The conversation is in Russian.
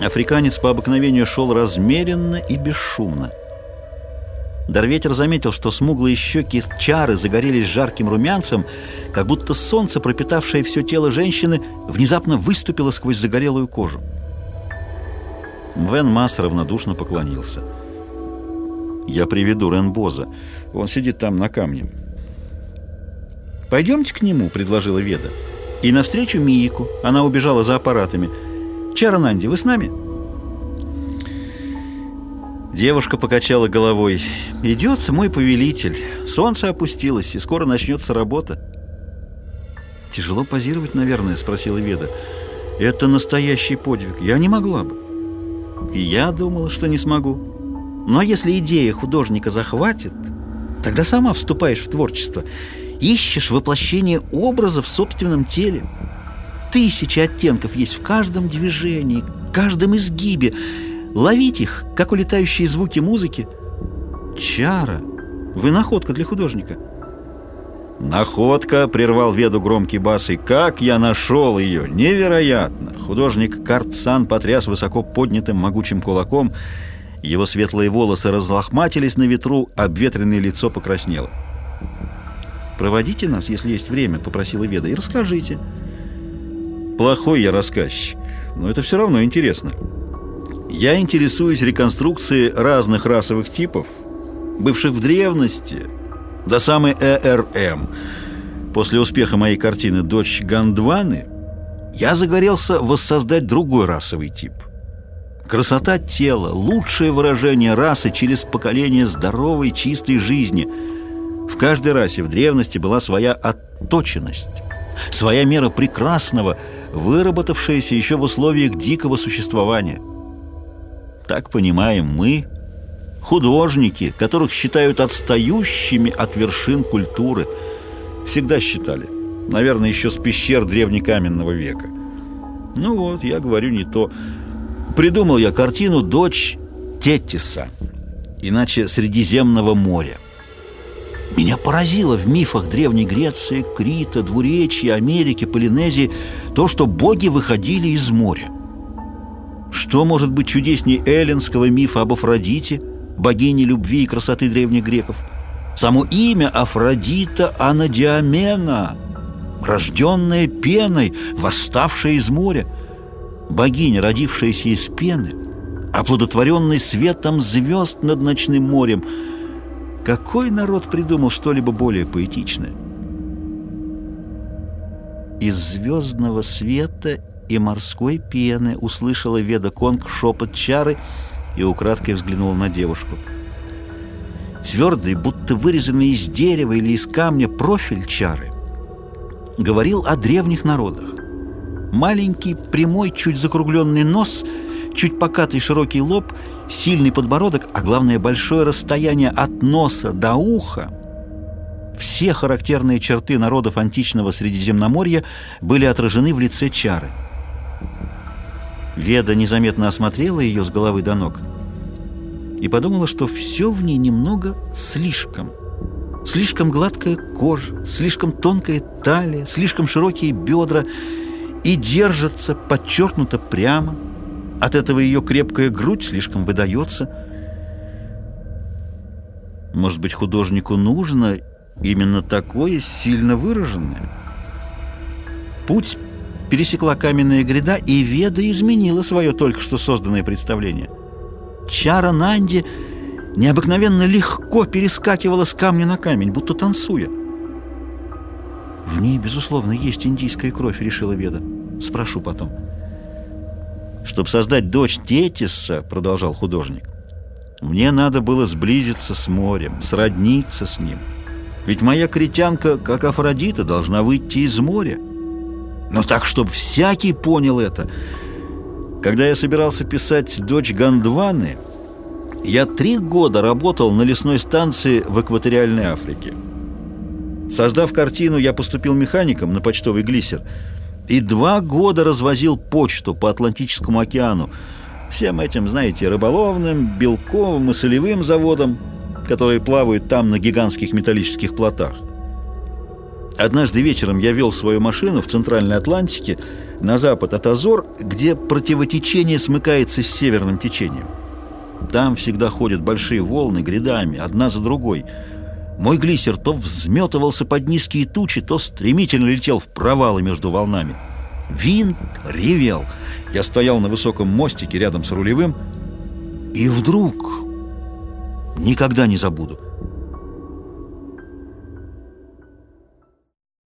Африканец по обыкновению шел размеренно и бесшумно. Дарветер заметил, что смуглые щеки чары загорелись жарким румянцем, как будто солнце, пропитавшее все тело женщины, внезапно выступило сквозь загорелую кожу. Вен Масс равнодушно поклонился. «Я приведу Ренбоза. Он сидит там на камне». «Пойдемте к нему», — предложила Веда. «И навстречу Миику. Она убежала за аппаратами. Чарананди, вы с нами?» Девушка покачала головой. «Идет мой повелитель. Солнце опустилось, и скоро начнется работа». «Тяжело позировать, наверное?» — спросила Веда. «Это настоящий подвиг. Я не могла бы». «И я думала, что не смогу. Но если идея художника захватит, тогда сама вступаешь в творчество. Ищешь воплощение образа в собственном теле. Тысячи оттенков есть в каждом движении, каждом изгибе». Ловить их, как улетающие звуки музыки. Чара, вы находка для художника. «Находка!» — прервал Веду громкий бас. «И как я нашел ее! Невероятно!» Художник Картсан потряс высоко поднятым могучим кулаком. Его светлые волосы разлохматились на ветру, обветренное лицо покраснело. «Проводите нас, если есть время», — попросила Веда, — «и расскажите». «Плохой я рассказчик, но это все равно интересно». Я интересуюсь реконструкцией разных расовых типов, бывших в древности, до самой ЭРМ. После успеха моей картины «Дочь Гандваны» я загорелся воссоздать другой расовый тип. Красота тела, лучшее выражение расы через поколение здоровой, чистой жизни. В каждой расе в древности была своя отточенность, своя мера прекрасного, выработавшаяся еще в условиях дикого существования – так понимаем мы, художники, которых считают отстающими от вершин культуры. Всегда считали. Наверное, еще с пещер древнекаменного века. Ну вот, я говорю не то. Придумал я картину «Дочь Теттиса», иначе Средиземного моря. Меня поразило в мифах Древней Греции, Крита, Двуречья, Америки, Полинезии то, что боги выходили из моря. Что может быть чудесней эллинского мифа об Афродите, богине любви и красоты древних греков? Само имя Афродита Анадиамена, рожденная пеной, восставшая из моря, богиня, родившаяся из пены, оплодотворенный светом звезд над ночным морем. Какой народ придумал что-либо более поэтичное? Из звездного света и морской пены, услышала Веда Конг шепот чары и украдкой взглянула на девушку. Твердый, будто вырезанный из дерева или из камня профиль чары говорил о древних народах. Маленький, прямой, чуть закругленный нос, чуть покатый широкий лоб, сильный подбородок, а главное большое расстояние от носа до уха – все характерные черты народов античного Средиземноморья были отражены в лице Чары – Веда незаметно осмотрела ее с головы до ног и подумала, что все в ней немного слишком. Слишком гладкая кожа, слишком тонкая талия, слишком широкие бедра и держится подчеркнуто прямо. От этого ее крепкая грудь слишком выдается. Может быть, художнику нужно именно такое сильно выраженное? Путь пересекла каменная гряда, и Веда изменила свое только что созданное представление. Чара Нанди необыкновенно легко перескакивала с камня на камень, будто танцуя. «В ней, безусловно, есть индийская кровь», — решила Веда. «Спрошу потом». «Чтобы создать дочь Тетиса», — продолжал художник, «мне надо было сблизиться с морем, сродниться с ним. Ведь моя критянка, как Афродита, должна выйти из моря» но так, чтобы всякий понял это. Когда я собирался писать «Дочь Гондваны», я три года работал на лесной станции в экваториальной Африке. Создав картину, я поступил механиком на почтовый глиссер и два года развозил почту по Атлантическому океану, всем этим, знаете, рыболовным, белковым и солевым заводам, которые плавают там на гигантских металлических плотах. Однажды вечером я вел свою машину в Центральной Атлантике, на запад от Азор, где противотечение смыкается с северным течением. Там всегда ходят большие волны грядами, одна за другой. Мой глиссер то взметывался под низкие тучи, то стремительно летел в провалы между волнами. Винт ревел. Я стоял на высоком мостике рядом с рулевым, и вдруг, никогда не забуду,